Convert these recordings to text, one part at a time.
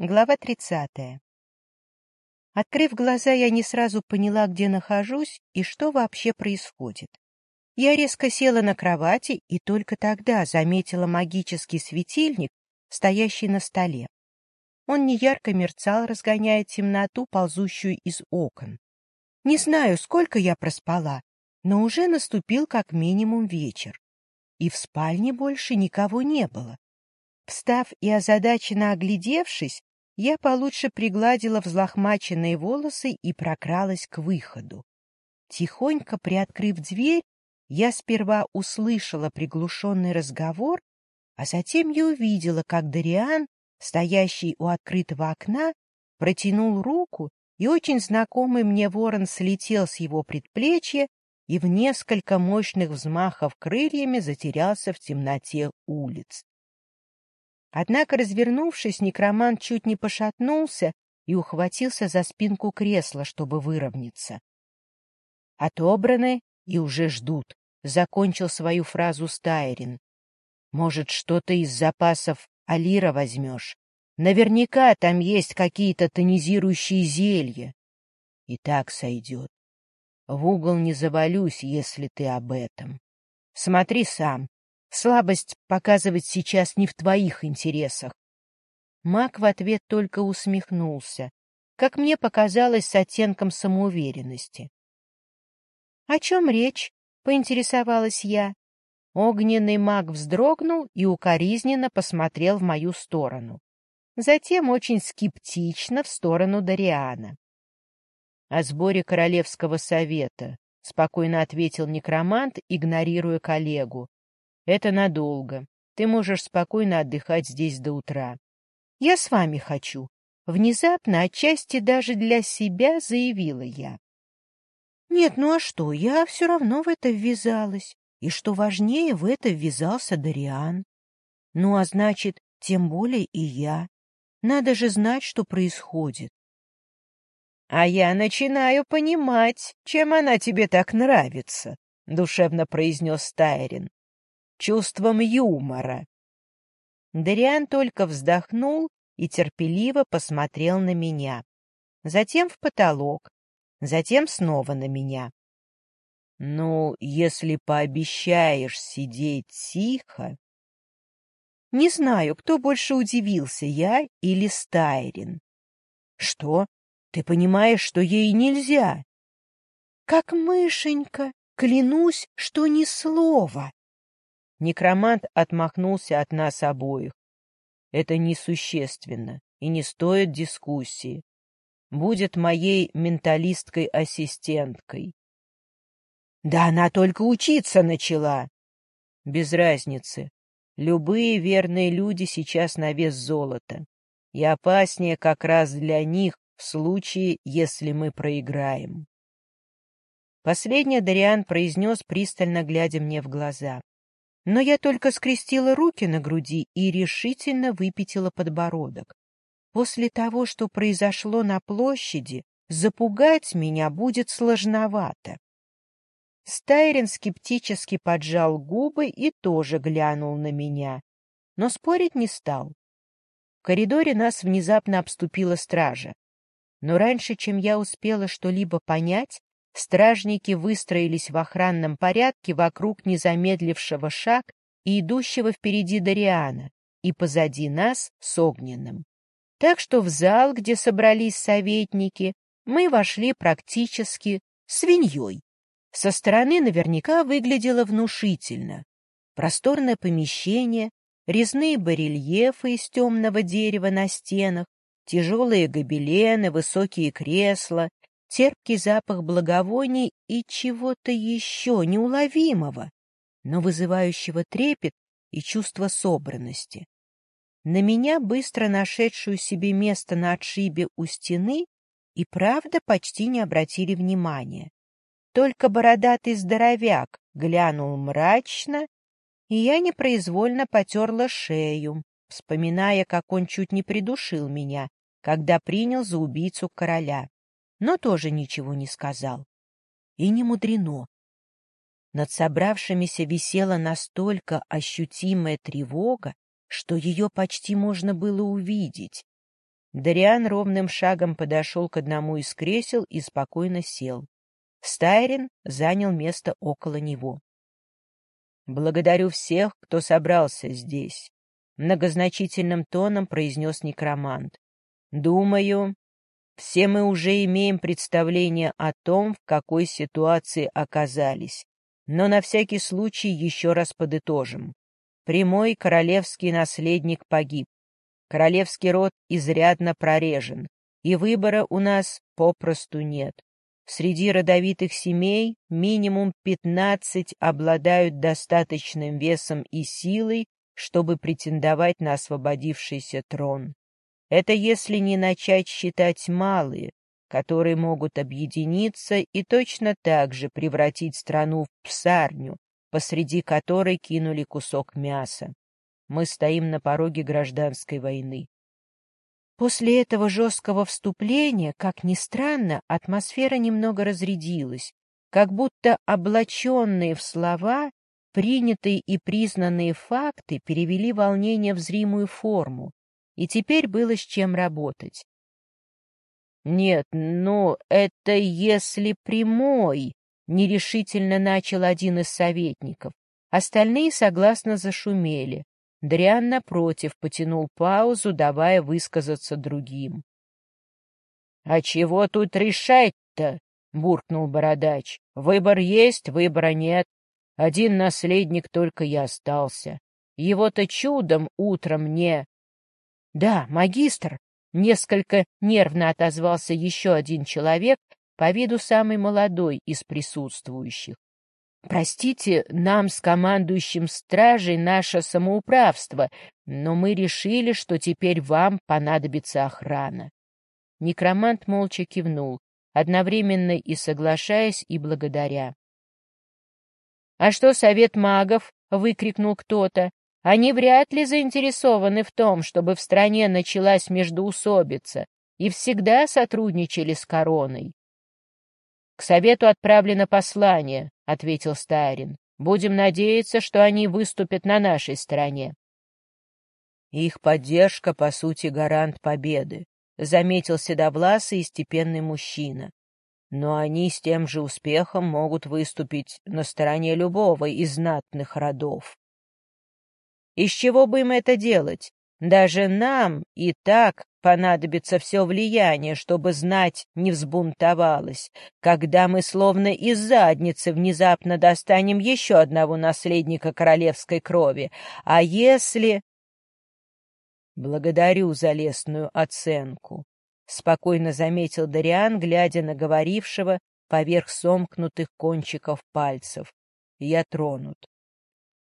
Глава тридцатая. Открыв глаза, я не сразу поняла, где нахожусь и что вообще происходит. Я резко села на кровати и только тогда заметила магический светильник, стоящий на столе. Он неярко мерцал, разгоняя темноту, ползущую из окон. Не знаю, сколько я проспала, но уже наступил как минимум вечер. И в спальне больше никого не было. Встав и озадаченно оглядевшись, я получше пригладила взлохмаченные волосы и прокралась к выходу. Тихонько приоткрыв дверь, я сперва услышала приглушенный разговор, а затем я увидела, как Дариан, стоящий у открытого окна, протянул руку, и очень знакомый мне ворон слетел с его предплечья и в несколько мощных взмахов крыльями затерялся в темноте улиц. Однако, развернувшись, некромант чуть не пошатнулся и ухватился за спинку кресла, чтобы выровняться. «Отобраны и уже ждут», — закончил свою фразу Стайрин. «Может, что-то из запасов Алира возьмешь? Наверняка там есть какие-то тонизирующие зелья. И так сойдет. В угол не завалюсь, если ты об этом. Смотри сам, Слабость показывать сейчас не в твоих интересах. Мак в ответ только усмехнулся, как мне показалось, с оттенком самоуверенности. — О чем речь? — поинтересовалась я. Огненный маг вздрогнул и укоризненно посмотрел в мою сторону. Затем очень скептично в сторону Дариана. — О сборе Королевского совета, — спокойно ответил некромант, игнорируя коллегу. Это надолго. Ты можешь спокойно отдыхать здесь до утра. Я с вами хочу. Внезапно, отчасти даже для себя, заявила я. Нет, ну а что, я все равно в это ввязалась. И что важнее, в это ввязался Дариан. Ну а значит, тем более и я. Надо же знать, что происходит. — А я начинаю понимать, чем она тебе так нравится, — душевно произнес Тайрин чувством юмора. Дариан только вздохнул и терпеливо посмотрел на меня. Затем в потолок, затем снова на меня. — Ну, если пообещаешь сидеть тихо... Не знаю, кто больше удивился, я или Стайрин. — Что? Ты понимаешь, что ей нельзя? — Как мышенька, клянусь, что ни слова. Некромант отмахнулся от нас обоих. Это несущественно и не стоит дискуссии. Будет моей менталисткой-ассистенткой. Да она только учиться начала. Без разницы. Любые верные люди сейчас на вес золота. И опаснее как раз для них в случае, если мы проиграем. Последнее Дариан произнес, пристально глядя мне в глаза но я только скрестила руки на груди и решительно выпятила подбородок. После того, что произошло на площади, запугать меня будет сложновато. Стайрин скептически поджал губы и тоже глянул на меня, но спорить не стал. В коридоре нас внезапно обступила стража. Но раньше, чем я успела что-либо понять, Стражники выстроились в охранном порядке вокруг незамедлившего шаг и идущего впереди Дариана, и позади нас с Огненным. Так что в зал, где собрались советники, мы вошли практически свиньей. Со стороны наверняка выглядело внушительно. Просторное помещение, резные барельефы из темного дерева на стенах, тяжелые гобелены, высокие кресла, терпкий запах благовоний и чего-то еще неуловимого, но вызывающего трепет и чувство собранности. На меня, быстро нашедшую себе место на отшибе у стены, и правда почти не обратили внимания. Только бородатый здоровяк глянул мрачно, и я непроизвольно потерла шею, вспоминая, как он чуть не придушил меня, когда принял за убийцу короля но тоже ничего не сказал. И не мудрено. Над собравшимися висела настолько ощутимая тревога, что ее почти можно было увидеть. Дариан ровным шагом подошел к одному из кресел и спокойно сел. Стайрин занял место около него. «Благодарю всех, кто собрался здесь», — многозначительным тоном произнес некромант. «Думаю, все мы уже имеем представление о том, в какой ситуации оказались, но на всякий случай еще раз подытожим. Прямой королевский наследник погиб. Королевский род изрядно прорежен, и выбора у нас попросту нет. Среди родовитых семей минимум 15 обладают достаточным весом и силой, чтобы претендовать на освободившийся трон. Это если не начать считать малые, которые могут объединиться и точно так же превратить страну в псарню, посреди которой кинули кусок мяса. Мы стоим на пороге гражданской войны. После этого жесткого вступления, как ни странно, атмосфера немного разрядилась, как будто облаченные в слова принятые и признанные факты перевели волнение в зримую форму, и теперь было с чем работать. «Нет, ну, это если прямой», — нерешительно начал один из советников. Остальные согласно зашумели. Дриан, напротив, потянул паузу, давая высказаться другим. — А чего тут решать-то? — буркнул бородач. — Выбор есть, выбора нет. Один наследник только и остался. Его-то чудом утром не... — Да, магистр! — несколько нервно отозвался еще один человек, по виду самый молодой из присутствующих. Простите нам с командующим стражей наше самоуправство, но мы решили, что теперь вам понадобится охрана. Некромант молча кивнул, одновременно и соглашаясь, и благодаря. — А что совет магов? — выкрикнул кто-то. — Они вряд ли заинтересованы в том, чтобы в стране началась междоусобица, и всегда сотрудничали с короной. — К совету отправлено послание, — ответил Старин. — Будем надеяться, что они выступят на нашей стороне. — Их поддержка, по сути, гарант победы, — заметил седовласый и степенный мужчина. Но они с тем же успехом могут выступить на стороне любого из знатных родов. Из чего бы им это делать? Даже нам и так понадобится все влияние, чтобы знать не взбунтовалось, когда мы словно из задницы внезапно достанем еще одного наследника королевской крови. А если... Благодарю за лестную оценку, — спокойно заметил Дариан, глядя на говорившего поверх сомкнутых кончиков пальцев. Я тронут.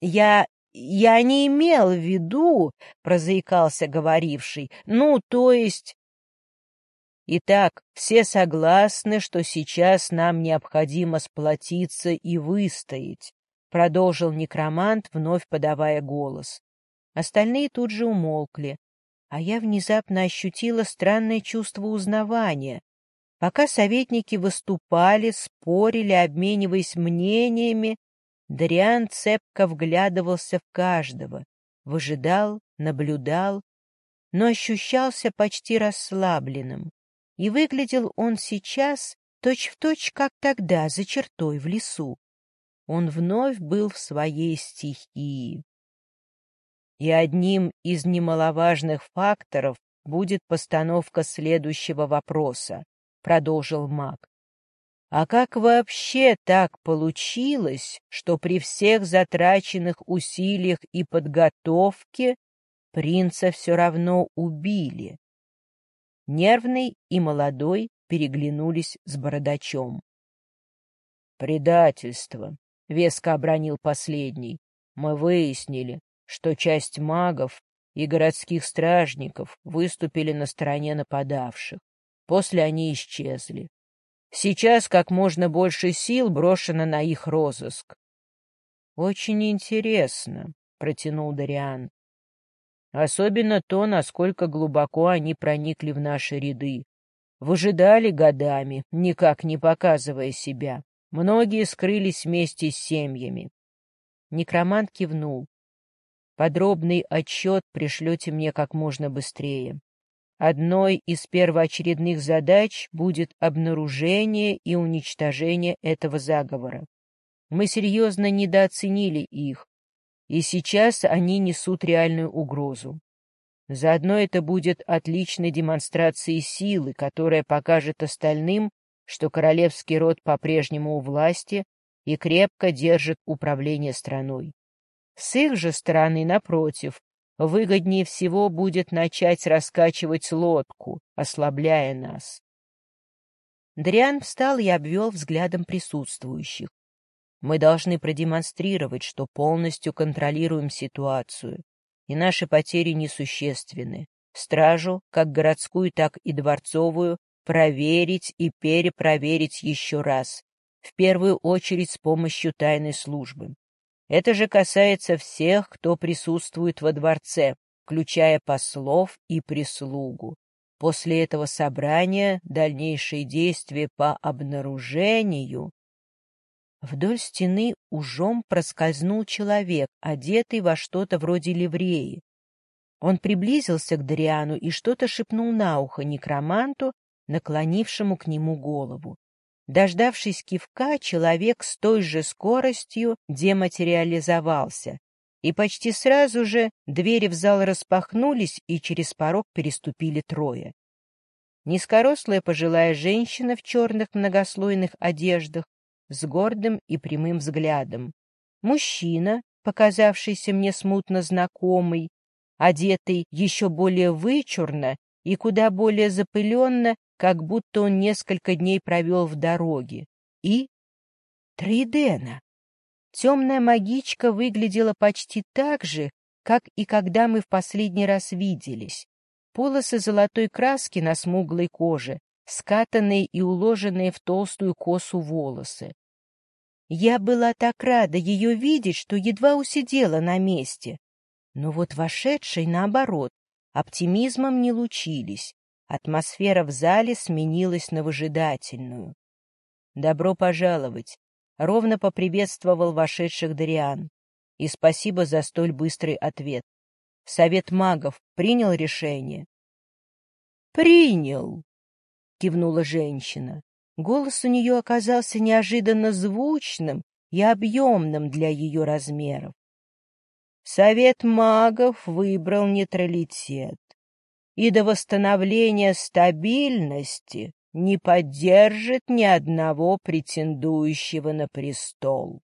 Я «Я не имел в виду», — прозаикался говоривший, «ну, то есть...» Итак, все согласны, что сейчас нам необходимо сплотиться и выстоять, — продолжил некромант, вновь подавая голос. Остальные тут же умолкли, а я внезапно ощутила странное чувство узнавания. Пока советники выступали, спорили, обмениваясь мнениями, Дариан цепко вглядывался в каждого, выжидал, наблюдал, но ощущался почти расслабленным. И выглядел он сейчас точь-в-точь, точь, как тогда, за чертой в лесу. Он вновь был в своей стихии. И одним из немаловажных факторов будет постановка следующего вопроса, продолжил маг. А как вообще так получилось, что при всех затраченных усилиях и подготовке принца все равно убили? Нервный и молодой переглянулись с бородачом. «Предательство», — веско обронил последний. «Мы выяснили, что часть магов и городских стражников выступили на стороне нападавших. После они исчезли. Сейчас как можно больше сил брошено на их розыск. — Очень интересно, — протянул Дариан. — Особенно то, насколько глубоко они проникли в наши ряды. Выжидали годами, никак не показывая себя. Многие скрылись вместе с семьями. Некромант кивнул. Подробный отчет пришлете мне как можно быстрее. Одной из первоочередных задач будет обнаружение и уничтожение этого заговора. Мы серьезно недооценили их, и сейчас они несут реальную угрозу. Заодно это будет отличной демонстрацией силы, которая покажет остальным, что королевский род по-прежнему у власти и крепко держит управление страной. С их же стороны, напротив, выгоднее всего будет начать раскачивать лодку, ослабляя нас. Дриан встал и обвел взглядом присутствующих. Мы должны продемонстрировать, что полностью контролируем ситуацию, и наши потери несущественны. Стражу, как городскую, так и дворцовую, проверить и перепроверить еще раз, в первую очередь с помощью тайной службы. Это же касается всех, кто присутствует во дворце, включая послов и прислугу. После этого собрания дальнейшие действия по обнаружению... Вдоль стены ужом проскользнул человек, одетый во что-то вроде ливреи. Он приблизился к Дариану и что-то шепнул на ухо некроманту, наклонившему к нему голову. Дождавшись кивка, человек с той же скоростью дематериализовался, и почти сразу же двери в зал распахнулись, и через порог переступили трое. Низкорослая пожилая женщина в черных многослойных одеждах с гордым и прямым взглядом. Мужчина, показавшийся мне смутно знакомый, одетый еще более вычурно и куда более запыленно, как будто он несколько дней провел в дороге. И Тридена. Темная магичка выглядела почти так же, как и когда мы в последний раз виделись. Полосы золотой краски на смуглой коже, скатанные и уложенные в толстую косу волосы. Я была так рада ее видеть, что едва усидела на месте. Но вот вошедшие, наоборот, оптимизмом не лучились. Атмосфера в зале сменилась на выжидательную. «Добро пожаловать!» — ровно поприветствовал вошедших Дариан. И спасибо за столь быстрый ответ. Совет магов принял решение? «Принял!» — кивнула женщина. Голос у нее оказался неожиданно звучным и объемным для ее размеров. Совет магов выбрал нейтралитет и до восстановления стабильности не поддержит ни одного претендующего на престол.